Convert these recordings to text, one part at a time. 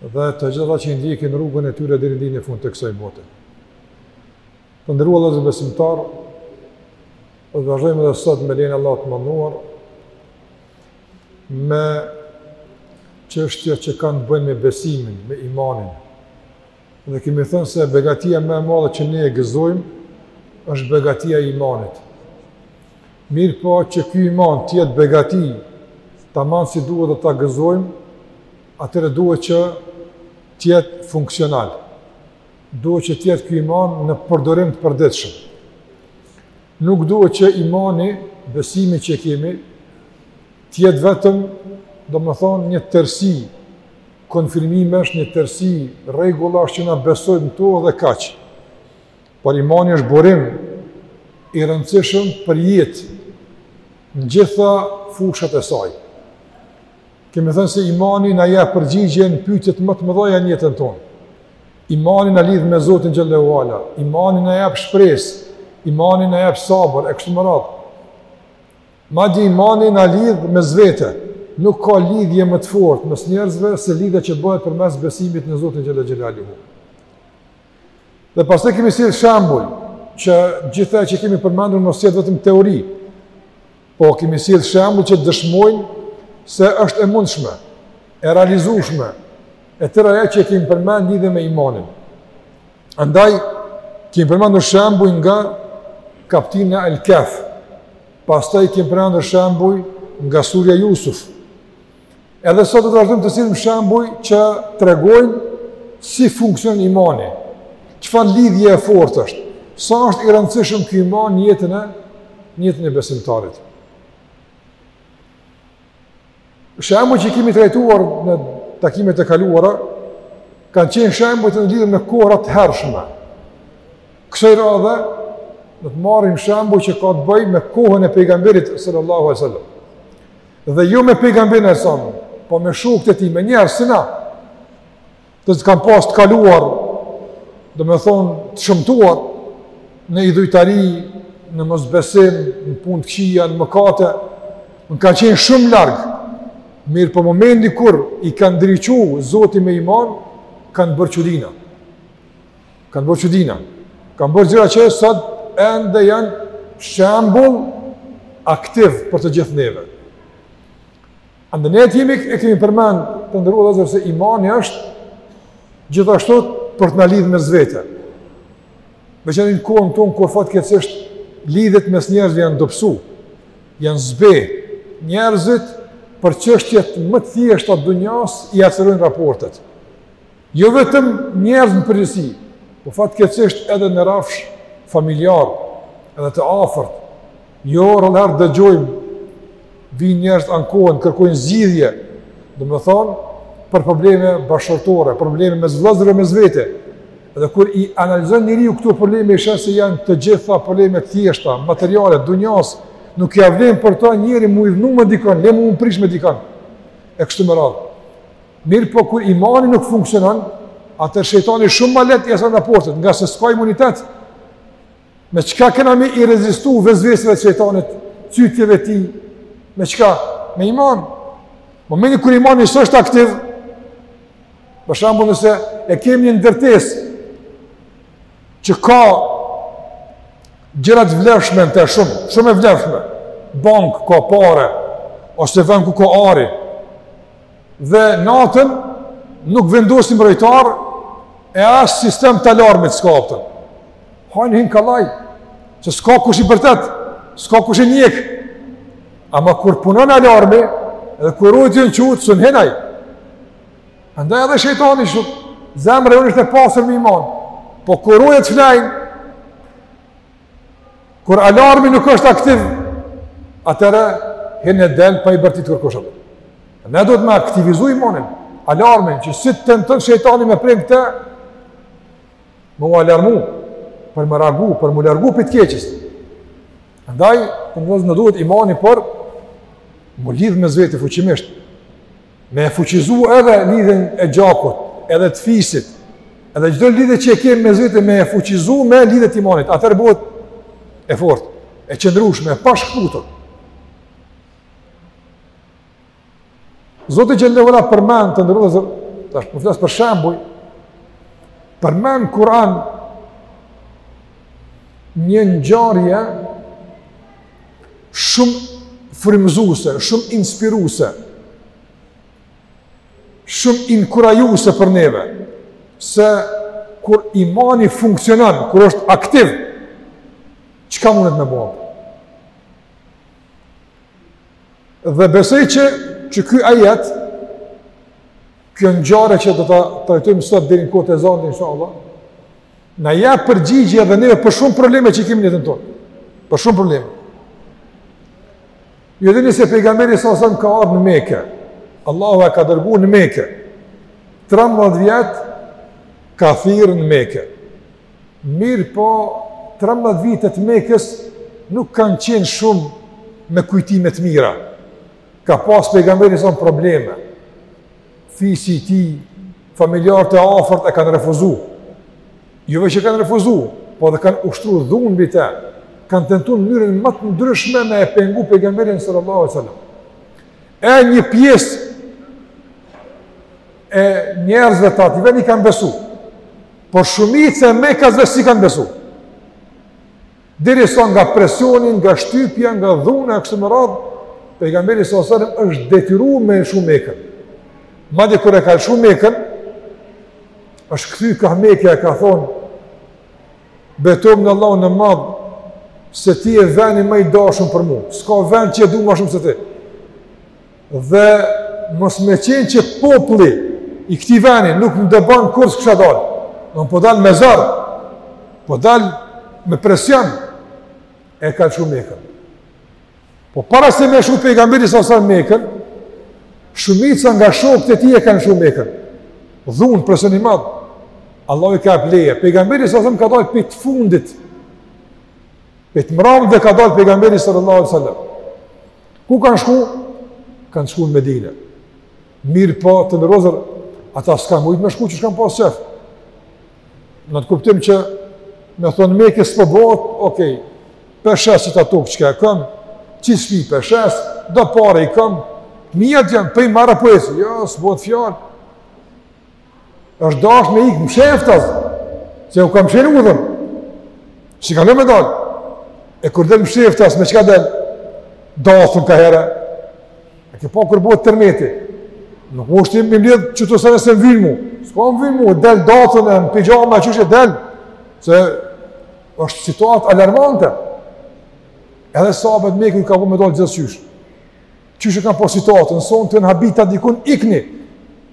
dhe të gjithë ata që i ndjekin rrugën e tyre deri në fund të kësaj bote. Të nderuar vëllezër besimtar, do të vazhdojmë edhe sot me lejen e Allahut të madhëruar me çështje që kanë të bëjnë me besimin, me imanin. Dhe kemi thënë se begatia më e madhe që ne e gëzojmë është begatia e imanit. Mirëpo që ky iman të jetë begati, tamam si duhet dhe ta gëzojmë, atëherë duhet që të jetë funksional. Duhet që të jetë ky iman në përdorim të përditshëm. Nuk duhet që imani, besimi që e kemi, të jetë vetëm, domethënë një tërësi konfirmimesh, një tërësi rregullash që na besojmë në to dhe kaq. Por imani është burim i rëndësishëm për jetën në gjitha fushat e saj. Kemi thënë se imani na jep përgjigje në pyetjet më të mëdha në jetën tonë. Imani na lidh me Zotin xhele ue ala, imani na jep shpresë, imani na jep sabër e kështu me radhë. Madje imani na lidh mes vete. Nuk ka lidhje më të fortë mes njerëzve se lidhja që bëhet përmes besimit në Zotin xhele xhelaluhu. Dhe pastaj kemi sjellë shembuj që gjithë ajo që kemi përmendur mos të jetë vetëm teori, po kemi sjellë shembuj që dëshmojnë se është e mundshme, e realizueshme e tëra ajo që kemi përmendur në lidhje me imanin. Andaj kemi përmendur shembull nga kaptina Al-Kahf. Pastaj kemi përmendur shembull nga surja Yusuf. Edhe sot do të vazhdojmë të sillim shembuj që tregojnë si funksionon imani. Çfarë lidhje e fortë është? Sa është i rëndësishëm ky iman në jetën e në jetën e besimtarit? Shembujt që i kemi trajtuar në takimet e kaluara kanë qenë shembuj në lidhje me kohëra të hershme. Kësaj radhe do të marrim shembull që ka të bëjë me kohën e pejgamberit sallallahu alajhi wasallam. Dhe jo me pejgamberin a.s., po me shokët e tij, me njerëz si na, të cilët kanë pas të kaluar, domethënë të shëmtuar, në idhujtari, në mosbesim, në punë të këqija, në mëkate, kanë qenë shumë largë, mirëpo momentin kur i ka ndriçu Zoti me iman, kanë bërë çudira. Kanë bërë çudira. Kanë bërë gjëra që sot ende janë shembull aktiv për të gjithë neve. Andaj ne thamë e kemi përmend të nderuar vëllezër se imani është gjithashtu për të na lidhë mes vete. Veçan në kohën tonë, kur fatkeqësisht, lidhjet mes njerëzve janë dobësu, janë zbeh, njerëzit për çështjet më të thjeshta të dunjas i acarojnë raportet. Jo vetëm njerëz në përgjithësi, po fatkeqësisht edhe në rrafsh familjar, edhe të afërmt. Jo rrallëherë dëgjojmë vijnë njerëz ankohen, kërkojnë zgjidhje, domethënë për probleme bashkëshortore, probleme mes vëllezërve mes vete. Dhe kur i analizon njeriu këto probleme, i sheh se janë të gjitha probleme të thjeshta, materiale, dunjas, nuk ia vlen për ta njeri m'u hidhëru me dikon, le m'u prish me dikon. E kështu me radhë. Mirëpo kur imani nuk funksionon, atëherë shejtani shumë ma lehtë i asën raportet, ngase s'ka imunitet. Me çka kena me i rezistu vezvesve të shejtanit, cytjeve të tij, me çka? Me iman. Momenti kur imani s'është aktiv, për shembull nëse e kemi një ndërtesë që ka gjëra të vlefshme në të shumë, shumë e vlefshme, bankë ka pare, ose vend ku ka ari, dhe natën nuk vendosim rojtarë e as sistem të alarmit s'ka aty. Hajni hin kollaj, se s'ka kush i bërtet, s'ka kush i ndjek. Ama kur punon alarmi, edhe kur rojet janë çut, s'un hin ai. Andaj edhe shejtani ashtu, zemra jonë është e pasur me iman. Po kur rojet flejnë, Kur alarmi nuk është aktiv, atëherë hyn e del pa i bërtit kërkush atë. Ne duhet me aktivizu imanin, alarmin që si të tenton shejtani me prim këtë, me u alarmu për me reagu, për m'u largu prej të keqes. Andaj, na duhet imani për m'u lidhë mes veti fuqimisht, Me e fuqizu edhe lidhjen e gjakut, edhe të fisit, edhe çdo lidhje që e kemi mes vete me e fuqizu me lidhje të imanit, atëherë bëhet e fortë, e qëndrushme, e pashkëputur. Zoti xhele përmend të nderuar vëllezër, tash të përflas po për shembull, përmend n'Kur'an një ngjarje shumë frymëzuse, shumë inspiruse, shumë inkurajuse për neve, se kur imani funksionon, kur është aktiv, çka mundet me bërë? Dhe besoj që, që ky ajet, kjo ngjarje që do ta trajtojmë sot deri në kohë të ezanit, insha Allah, Na jap përgjigje edhe neve për shumë probleme që i kemi në jetën tonë. Për shumë probleme. Ju e dini se pejgamberi sallallahu alajhi wasallam ka ardh në Mekë. Allahu e ka dërgu në Mekë. 13 vjet ka thirrë në Mekë. Mirëpo 13 vite të Mekës nuk kanë qenë shumë me kujtime të mira. Ka pas pejgamberi sallallahu alajhi wasallam probleme. Fisi i tij, familjarët e afërt e kanë refuzu. Jo veç që e kanë refuzu, po edhe kanë ushtru dhunë mbi te. Kanë tentu në mënyrën ma të ndryshme me e pengu pejgamberin sallallahu alajhi wasallam. E një pjesë e njerëzve të atij veni i kanë besu, por shumica e mekasve s'i kanë besu. Derisa nga presioni, nga shtypja, nga dhuna, e kështu me radhë, pejgamberi sallallahu alajhi wasallam është detyru me lëshu Mekën. Madje kur e ka lëshu Mekën, është kthy ka Mekja e ka thonë, betohem në Allahun e madh, se ti je veni ma i dashun për mu, s'ka ven që e du ma shumë se ti. Dhe mos me qenë që populli i këtij veni nuk më dëbon kurrë s'kisha dalë. Ama po dal me zor, po dal me presion, e ka lëshu Mekën. Po para se me lëshu pejgamberi sallallahu alajhi wasallam Mekën, shumica nga shokët e tij e kanë lëshu Mekën. Dhunë, presion i madh. Allahu i ka jap leje. Pejgamberi sallallahu alajhi wasallam ka dalë prej të fundit. Prej të mramve ka dalë pejgamberi sallallahu alajhi wasallam. Ku kanë shku? Kanë shku në Medine. Mirëpo të nderuar vëllezër, ata s'kanë mujtë me shku qysh kanë pasë qef. Në atë kuptim që me thonë n'Mekë s'po bohet, okej, pe shes qeta tokë çka e kom, qet shpi pe shes, do pare i kom, t'miat janë, po i marr e po eci, jo, s'bohet fjalë, është dashë me ikë msheftas, se u kanë mshelë udhën, s'i kanë lonë me dalë, e kur del msheftas, me çka del, dathun ka herë, e ke pa kur bëhet tërmeti, nuk u është m'i mbledh qeto sene se më vyn mu, s'ka më vyn mu, del dathun e në pixhama, qysh del, se është situatë alarmante, edhe sahabët me i ka po me dalë gjithqysh, Qysh e kanë pa situatën, sonte janë habit dikun, ikni.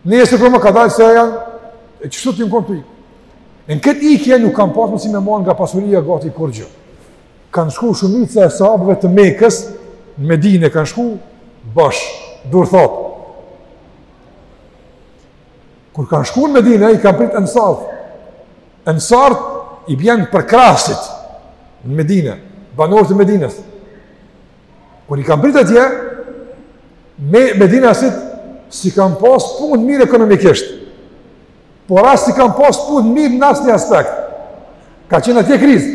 Nesër për më ka dalë se e janë, e qështu të jënë të ikë. E në këtë ikje nuk kanë pasë munsi me marrë nga pasuria gati kurgjo. Kanë shku shumica e sahabëve të Mekës, në Medine kanë shku, bash durthatë. Kur kanë shku në Medine, i kanë pritë ensarët. Ensarët i bjen përkrahësit në Medine, banorët e Medinës. Kur i kan pritë atje, medinasit, s'i kan pas punët mirë ekonomikisht, por as s'i kan pas punët mirë në asnjë aspekt, ka qenë atje krizë.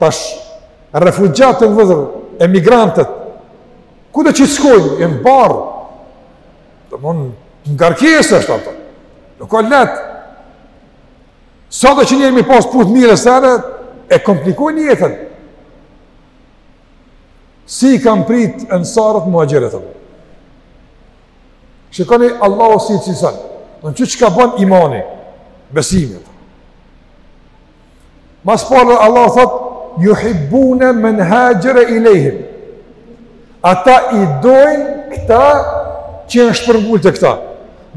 Tash, refugjatët, vëllezër, emigrantët, kudo që të shkojnë, jen barrë, të mund, ngarkesë është ato, nuk o lehtë, Sado që njeri m'i pas punët mirë sene, e komplikojnë jetën. Si i kan prit ensarët muhaxhirët, Allah. Shikoni Allahu si i cilëson. Do të çka bon imani, besimi. Ma s'pari Allah thot yuhibbuna man hajara ilayhim. Ata i dojnë këta që janë shpërngulë te këta.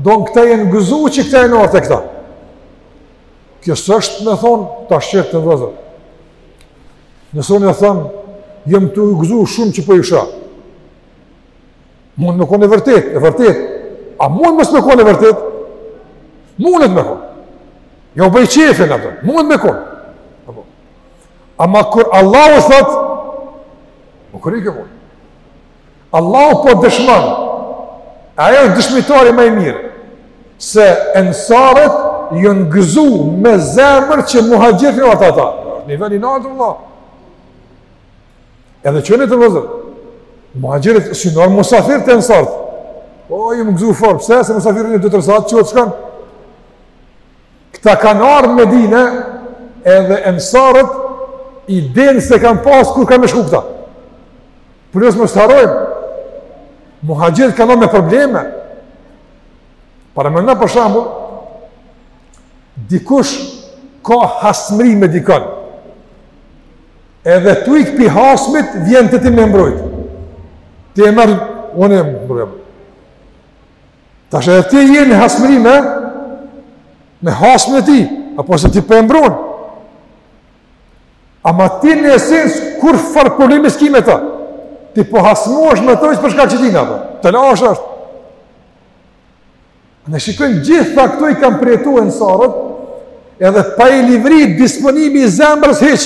Dojnë këta, janë gëzu që këta janë ardhë te këta. Kjo s'është me thonë, tash qe, vëllezër. Nëse unë e thom, jam tu gëzu shumë që po ju shoh. Mundet me konë e vërtet, e vërtet. A mund mos me konë e vërtet? Mundet me konë. Ja bëj qefin, mundet me konë. Ama kur Allahu thot, po kur i ke punë? Allahu po dëshmon. Ai është dëshmitari më i mirë se ensarët janë gëzu me zemër që muhaxhirët janë ardh te ta. Niveli i naltë, Allah. Edhe që në vëllezër, muhaxhirët s'jen musafir te ensarët. Po, jem gëzu fort, pse, se musafiri dy-tre sahat, çohet shkon. Këta kanë ardhë në Medine edhe ensarët e dinë se kanë pasë kur kanë me shku këta. Plus mos të harrojmë, muhaxhirët kanë ardhë me probleme. Paramenoni për shembull, dikush ka hasmëri me dikon. Edhe tu ik pi hasmit, vjen te ti me mbrojt. Ti e merr, unë e mbrojt. Tash edhe ti je në hasmëri me, me hasmin e tij, a po, se ti po e mbron. Ama ti në esencë kurrfarë problemi s'ki me ta? Ti po hasmosh me to për shkak që ti nga për, ashtu është. Shikoni, gjithë këto i kan përjetu ensarët, edhe pa i livri disponimi i zemrës hiç.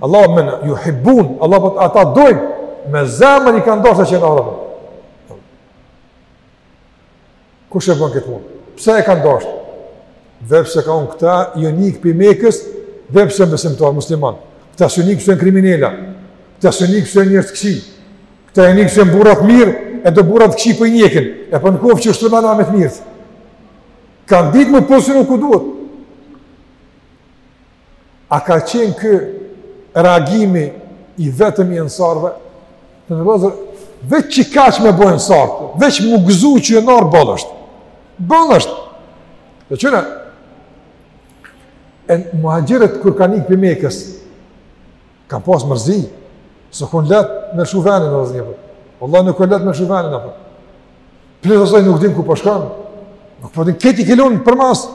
Allah men yuhibbun, Allah po ata dojnë, me zemër i kanë dasht se qenë arabë. Kush e bën këtë punë? Pse i kanë dasht? Veç pse janë këta jon ik prej Mekës, veç pse besimtar musliman? Këta s'jon ik pse jen kriminela, këta s'jon ik pse njerëz të këqij, këta jon ik pse jen burra të mirë, e do burra të këqij po i njekin, e për po në kofë që është të mena me të mirë. Kanë ditë me u pozicionu ku duhet, A ka qenë ky reagimi i vetëm i ensarve? Të në vëzër, veç kaq me bo ensarët, veç m'u gëzu që janë ardhë boll është. Boll është. Domethënë, e muhaxhirët kur kanë ik prej Mekës, kanë pas mërzi, s'u kon leht me lshu venin, dhe zhjë, Allah nuk u kon leht me lshu venin, apo. Plus asaj nuk din ku po shkon, po nuk po din, këti kilon për masë,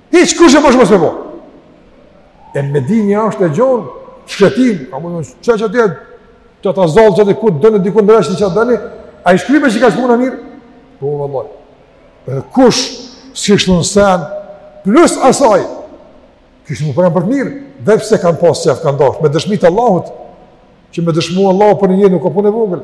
Hiç kush e po shmos me po. E Medina është e gjonë, shkretinë, ka më nësë, që që të jetë, qat zall qaty ku të doni, dikun ndreqe çka të doni, a i ish kry me kaq puna mirë? Po, vallahi. Edhe kush, s'kish thonë sen, plus asaj, kishin m'u përmend për të mirë, dhe pse kanë pasë qef, kanë dashtë, me dëshmi të Allahut, që me dëshmu Allahut për një jetë, nuk ka punë e vogël.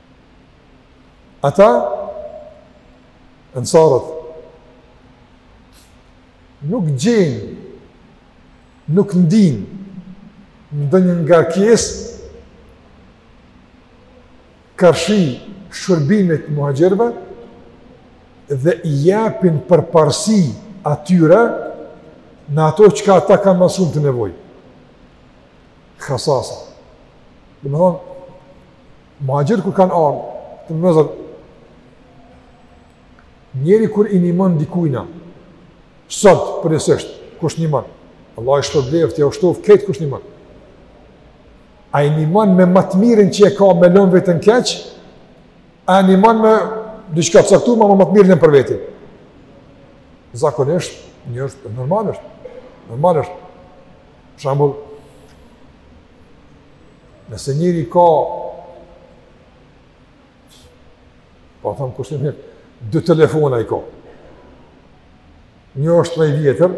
Ata, ensarët, nuk gjejnë, nuk ndijnë ndonjë ngarkesë karshi shërbimit muhaxhirëve, dhe i japin përparësi atyre, në ato çka ata kanë ma s'shumti nevojë. Khasasa. Domethonë, Muhaxhirët kur kanë ardhë, të më nëzër, njeri kur i nimon dikujna, sot, përgjithësisht, kush nimon, Allahu e shpërbleft, ia shtoft, krejt kush nimon, a i nimon me ma të mirën që e ka me lënë veten keq, a i nimon me diçka të caktume, ama ma të mirën e për veti. Zakonisht, një është, normal është, normal është, shembull, Nëse njeri ka, pa po thamë kushtimisht, dy telefona i ka. Një është ma i vjetër,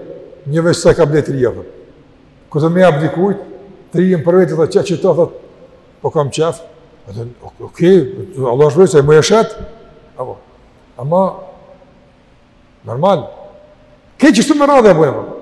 një veç sa e ka ble të ri. Kur do me jep dikujt, të riun për veti dhe që që të thëtë, po kam qef, edhe, okej, okay, Allah është vëjtë, e më jeshet, apo, ama, normal, ke qështu me radhë, apo, apo,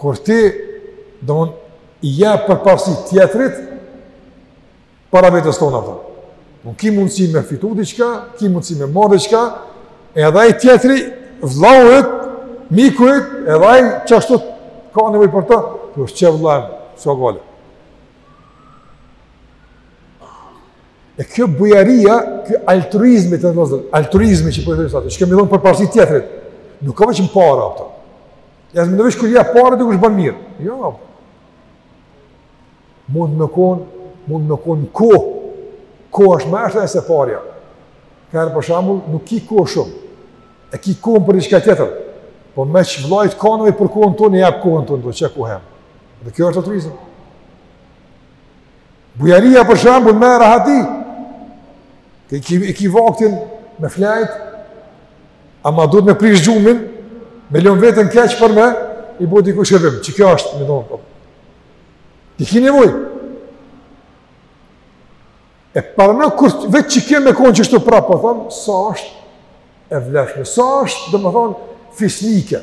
Kur ti, domethonë, i jep përparsi tjetrit, para vetes tone apo. Nuk ki mundësi me fitu diçka, ki mundësi me marrë diçka, edhe ai tjetri, vllau yt, miku yt, edhe ai qashtu ka nevojë për ta, të është qe vlla, s'ka gajle. E kjo bujaria, kjo altruizmi të nëzër, altruizmi që përjetëve po së atë, që kemi dhënë përparësi tjetrit, nuk ka veç me para, apo. Jo domethënë veç kur jep pare dikush ban mirë. Ja, jo. mund me konë, mund me konë në kohë. Koha është më e shtrejtë se parja. Kur për shembull, nuk ki kohë shumë. E ki kohën për diçka tjetër. Po meqë vllai ka nevojë për kohën tonë, e jep kohën tonë, do që kohë hemë. Dhe kjo është altruizëm. Bujaria për shembull, me rahati. E ki, e ki vaktin me flejt, Ama duhet me prish gjumin, me lënë veten keq për me i bo dikujt shërbim, që kjo është, domethënë, po. Ti ki nevojë. E para në kur, vetë që ke me konë qështu prapë, po thonë, sa është e vleshme, sa është, domethënë, fisnike.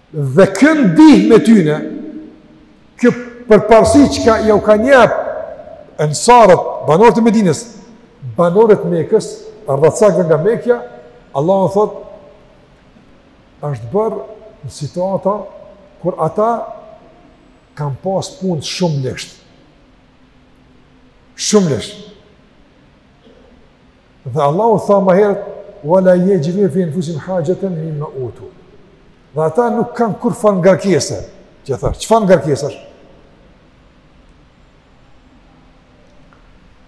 Dhe kjo ndihmë e tyne, kjo përparësi çka jau kanë jep ensarët, banorët e Medines, banorët e Mekës, ardhacakëve nga Mekja, Allahu na thotë, është bërë në situata kur ata kanë pas punë shumë ligsht. Shumë ligsht. Dhe Allahu tha më herët, "Wala yajidun fi anfusihim hajatan mimma utu." Dhe ata nuk kanë kurrfarë ngarkese. Që thash, çfarë ngarkesash?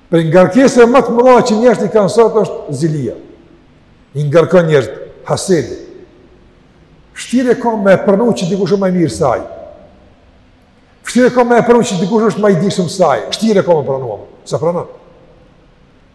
Prej ngarkesave më të mëdha që njerëzit kanë sot është zilia. I ngarkon njerëzit hasedi. Vështirë e ka me pranu që dikush është më i mirë se ai. Vështirë e ka me pranu që dikush është më i dijshëm se ai. Vështirë e ka me pranu. S'e pranon.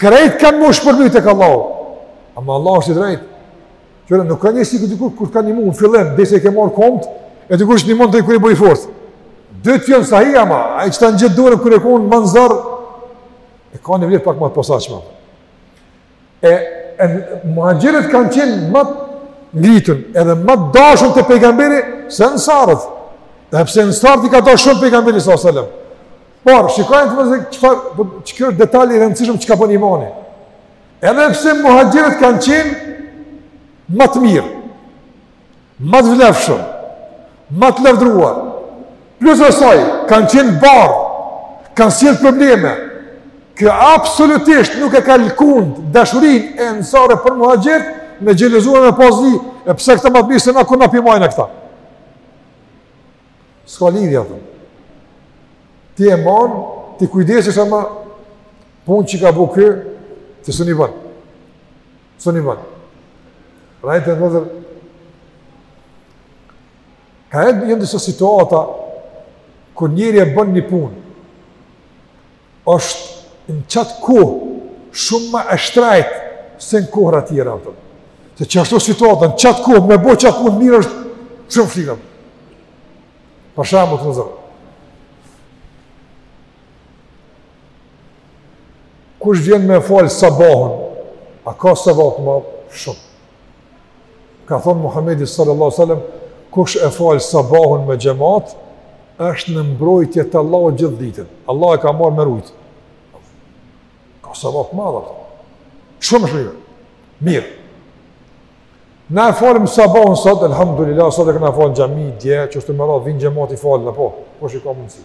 Krejt kanë me u shpërblye te Allahu. Ama Allahu është i drejtë. Qërë nuk ka njësi këtë dikur, kur ka ndihmu në fillim, dhe se i ke marë komët, e dikush një mund të i kërë i bëjë forcë. Dhe të jënë sahi, ama, ai që ta ngjit dorën, kur je konë më në zor, e ka një vlerë pak më të posaçme. E, e muhaxhirët kanë qenë më të ngritur, edhe më të dashur te pejgamberi, se ensarët. Edhe pse ensarët i ka dashtë shumë pejgamberi, s.a.s. Por, shikoni të mëzë, çfarë, po, që kjo është detal i rëndësishëm çka bën imani. Edhe pse muhaxhirët kanë qenë më të mirë, më të vlefshëm, më të lavdëruar, plus asaj, kanë qenë barrë, kanë sjellë probleme, kjo absolutisht nuk e ka lëkund dashurinë e ensarëve për muhaxhirët, me xhelozu, me pas zili, e pse këta më të mirë se na kur na po i mbajmë këta. S'ka lidhje, thëmë. Ti e man, ti kujdesesh, ama punë që ka bo ky, ti së një banë. Së një banë. Rajtë e nëzër, ka edhe njëso situata, kur njeri e bën një punë, është në qatë kohë shumë ma e shtrejtë se në kohëra tjera, pëtëm. Se qashtu situata, në qatë kohë, me bo qatë punë mirë është shumë flikëm. Për shembull, të nderuar vëllezër. Kush vjen me falë sabahun, a ka sevap të madh? Shumë. Ka thonë Muhammedi sallallahu sallam, kush e falë sabahun me xhemat, është në mbrojtje të Allah gjithë ditën. Allah e ka marrë me rujtë. Ka sevap të madh, shumë shumë, mirë. Na e falëm sabahun sot, elhamdulillah, sot e kena falë në xhami, dje, që është të mëra, vinë xhemati falen, apo, kush i ka mundësi.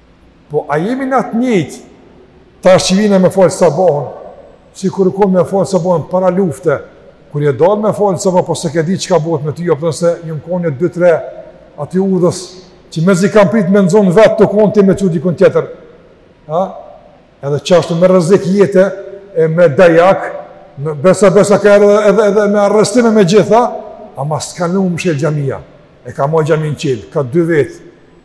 Po a jemi në atë nijet tash që vina me falë sabahun, sikur u konë me falë sabahun para lufte, kur je dalë me falë sabahun, po s'e ke ditë çka bëhet me ty, jo përdo se janë konë nja dy tre aty udhës, që mezi kanë prit me të zonë vetë të konë ti me të çu dikun tjetër, ha? edhe qashtu me rrezik jete, me dajak, me besa besa ka edhe, edhe, edhe me arrestime me gjitha, ama s'ka lanë me u mshel xhamia, e ka majt xhaminë çelë, ka dy vetë,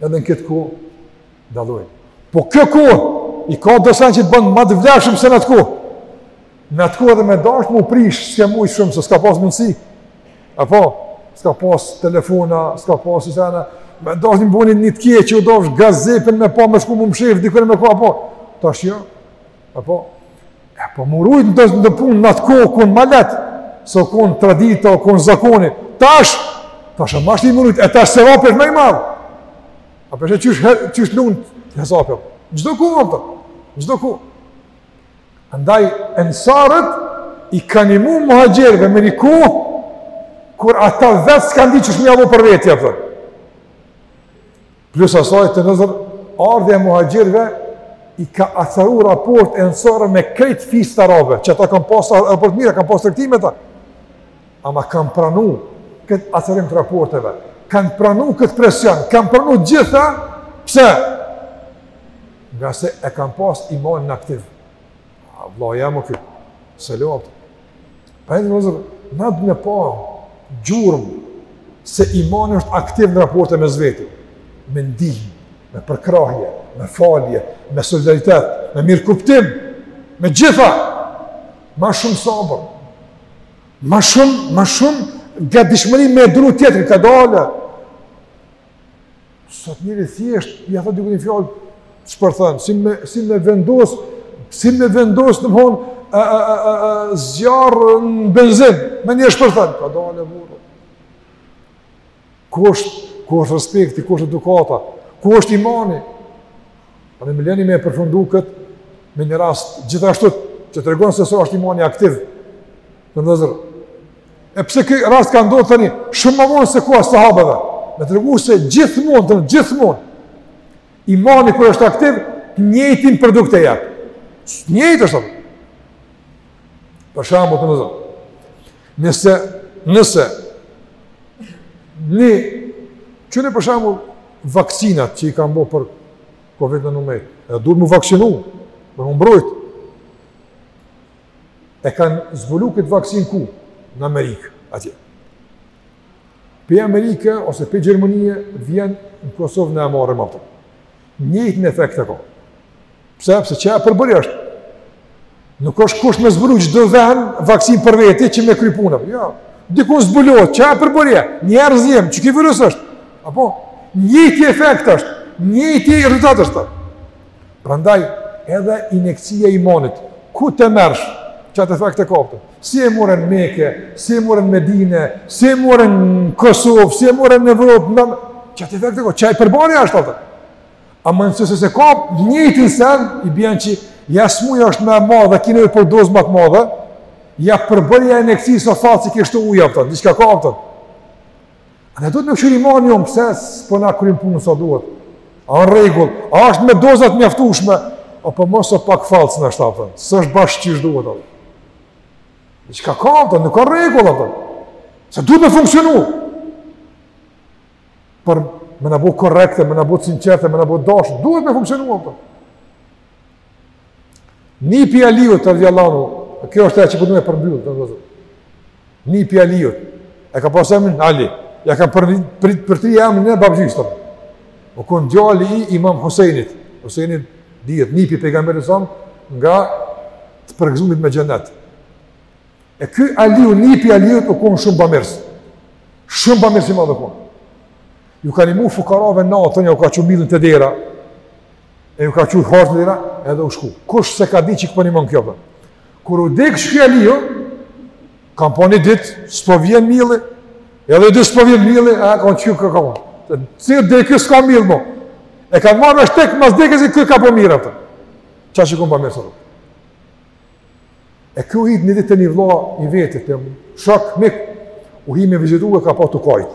Edhe në këtë kohë dallojnë. Po kjo kohë i ka do sene që të bën ma të vlefshëm se në atë kohë. Në atë kohë edhe me dashtë me u prish, s'ke mujt shumë se s'ka pas mundsi. Apo s'ka pas telefona, s'ka pas sene, me dashtë me bo një të keqe u dashtë gazepin me pa me shku me u mshef dikun më ka apo. Tash jo. Apo, e po me u rujtë në të në punë në atë kohë u konë ma lehtë, se u konë tradita, u konë zakoni, tash, tash është ma shtirë me u rujtë, e tash sevapi është ma i madh. Apo e sheh qysh, qysh lun sevapi, në çdo kohë, në çdo kohë. Andaj, ensarët i kanë ndihmu muhaxhirëve në një kohë, kur ata vetë s'kanë ditë qysh me ia bo për veti, apo. Plus asaj të nderuar vëllezër, ardhja e muhaxhirëve i ka acaru raportet e ensarëve me krejt fiset arabe, që ata kanë pas raporte të mira, kanë pas tregti me ta. Ama kanë pranu këtë acarim të raporteve, kanë pranu këtë presion, kanë pranu gjitha, pse? Ngase e kanë pas imanin aktiv. A, vla, jam o kjo, se lopët, Pra, të nderuar vëllezër, na duhet me pa gjurmë se imani është aktiv në raporte mes veti, me ndihmë, me përkrahje, me falje, me solidaritet, me mirëkuptim, me gjitha, ma shumë sabër, ma shumë, ma shumë, gatishmëri me duru tjetrin, kadale, Sot njeri thjesht, ia thot dikush një fjalë, shpërthen, si me, si me vendosë, si me vendosë domethënë, zjarr në benzin, menjëherë shpërthen, ka dalë e burë. Ku është, ku është respekti, ku është edukata, ku është imani? A më leni me e përfundu këtë, me një rast, gjithashtu, që tregon se sa është imani aktiv, domethënë, E pse ky rast ka ndodh tani? Shumë më vonë se koha e sahabëve. Me tregu se gjithmonë, do gjithmonë imani kur është aktiv, njëjtin produkt e jep. Njëjtë është. Për shembull, domethënë. Nëse nëse e kqyrni për shembull vaksinat që i kanë bo për COVID-19, e duhet me u vaksinu, për me u mbrojt. e kanë zbulu këtë vaksinë ku? Në Amerikë, atje. Prej Amerike, ose prej Gjermanie, vjen në Kosovë ne e marrim atë. Njëjtin efekt e ka. Pse, pse qajo përbërje është? Nuk është kusht me zbulu çdo ven vaksinë për veti që me kry punë. Jo, dikun zbulohet, qajo përbërje. Njerëz jem, qiky virus është? Apo? Njëjti efekt është, njëjti rezultat është. Prandaj, edhe inekcija e imanit, ku të merrsh, qat efekt e ka, kupton. Si e more në Mekë, si e more në Medine, si e more në Kosovë, si e more në Evropë, në... qat efekt e ka, kupton, qajo përbërje ashtë atë. Ama nëse s'e ka njëjtin sen, i bjen që ja smuja është ma e madhe, dhe ki nevojë për dozë më të madhe, ja përbërja e inekcisë fallc që ka shti ujë, kupton, diçka ka, kupton. A ne duhet me kqyr iman jonë, pse s'po na kryn punë sa duhet? A në rregull, a është me doza t'mjaftushme? A po mos o pak fallc nashta, kupton, s'është bash qysh duhet, kupton. Diçka ka, kupton, nuk ka rregull, kupton. Se duhet me funksionu. Për me na bo korrekte, me na bo sinqerte, me na bo dashë, duhet me funksionu, kupton. Nipi i Aliut radhiyallahu anhu, kjo është ajo që duhet të përmbyll domethënë. Nipi i Aliut e ka pasur emrin Ali. Ja ka për për përtri emrin e babgjyshit. U kon djali i Imam Husejnit, Husejni dihet nipi i pejgamberit son nga të përgëzumit me xhenet. E ky Aliu nipi i Aliut u kon shumë bamirës. Shumë bamirës i madh u kon. Ju ka nimu fukarave natën, ja u ka çu millin te dera. E ju ka çu harxhet te dera, edhe u shku. Kush s'e ka dit që qiky po i bon këto punë. Kur u dek ky Aliu, kanë pa një ditë, s'po vjen milli, edhe dy s'po vjen milli, e kanë kqyr kur ka Cilë dhe i kjo s'ka mill mo. E kanë marrë vesh tek mas dekës ky ka bo mirë atë. Qai që u kon bamirës. E ky hin një ditë te një vlla i vetit, te shok, mik, u hi me vizitu e ka pa tu kajt.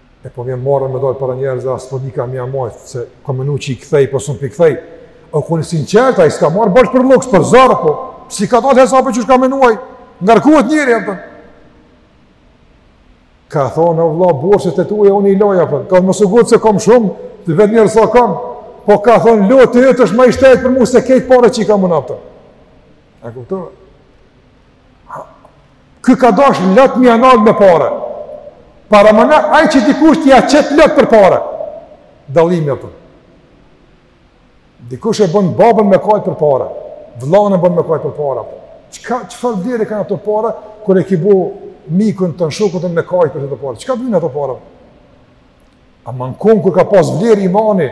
e po vjen marre me dalë para njerëzve, as s'po di kah m'ia majtë, se ka menu që i kthej, po s'mun po i kthej, o konë i sinqertë, ai s'ka marrë borxh për luks, për zor, po, s'i ka dalë hesapi qysh ka menu ai, ngarku at njeri, apo. ka thonë, o vlla, borxhet e tuja, unë i laj, apo. ka me siguri se kom shumë, s'vet njeri sa kam, po ka thonë, loti yt është ma i shtrejtë për mu, se krejt paret që i kam unë, apo. A kuptohet? Ky ka dash lot me i nal me pare. Parameno ai që dikush t'ia qet lot për pare. Dallimi apo. Dikush e bën babën me kajt për pare. Vllaun e bën me kajt për pare. Çka çfarë vlere kanë ato pare kur e ke bu mikun ton shokun ton me kajt për ato pare. Çka vyjnë ato pare? Ama n'kohën kur ka pas vlerë imani,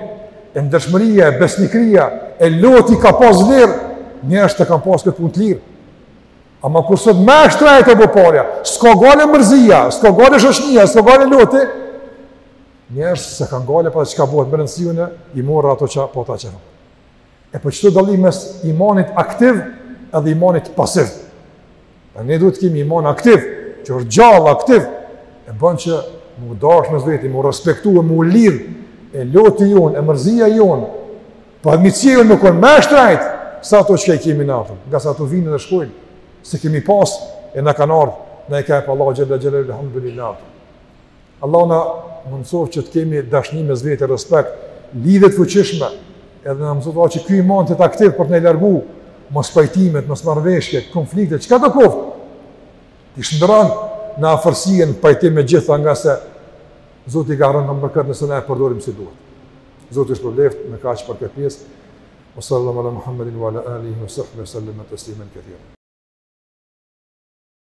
e ndërshmëria, e besnikria, e loti ka pas vlerë, njerëzit e kanë pas këtë punë të lirë. Ama kur sot më e shtrejtë u bë parja, s'ka gajle mërzia, s'ka gajle shoqnia, s'ka gajle loti, njerëzit s'e kanë gajle pa çka bëhet me rëndësi unë i mora ato që po ta qërë. E po qeto dallimi mes imanit aktiv edhe imanit pasiv. Pra ne duhet të kemi iman aktiv, që është gjallë aktiv, e bën që m'u dashë mes veti, m'u respektu e m'u lidh, e loti jonë, e mërzia jonë, po miqësia jonë m'u konë më shtrejt, sa ato çka i kemi në atëm, ngase ato vijnë dhe shkojnë, s'e kemi pas e na kanë ardhë, na e ka jep Allahu xhele xhelaluhu, alhamdulillah. Allahu na mundësoftë që të kemi dashni mes vete e respekt, lidhje të fuqishme, edhe na mundësoftë Allahu që ky iman të jetë aktiv për të na i largu mospajtimet, mosmarrëveshjet, konfliktet, çkado qoftë, t'i shndërron në afërsi e n'pajtim me gjitha ngase Zoti i ka dhënë bereqet nëse ne e përdorim si duhet. Zoti ju shpërbleftë, me kaq për këtë pjesë. Wa sallallahu ala Muhammedin wa ala alihi wa sahbihi, sallam teslimen kethira.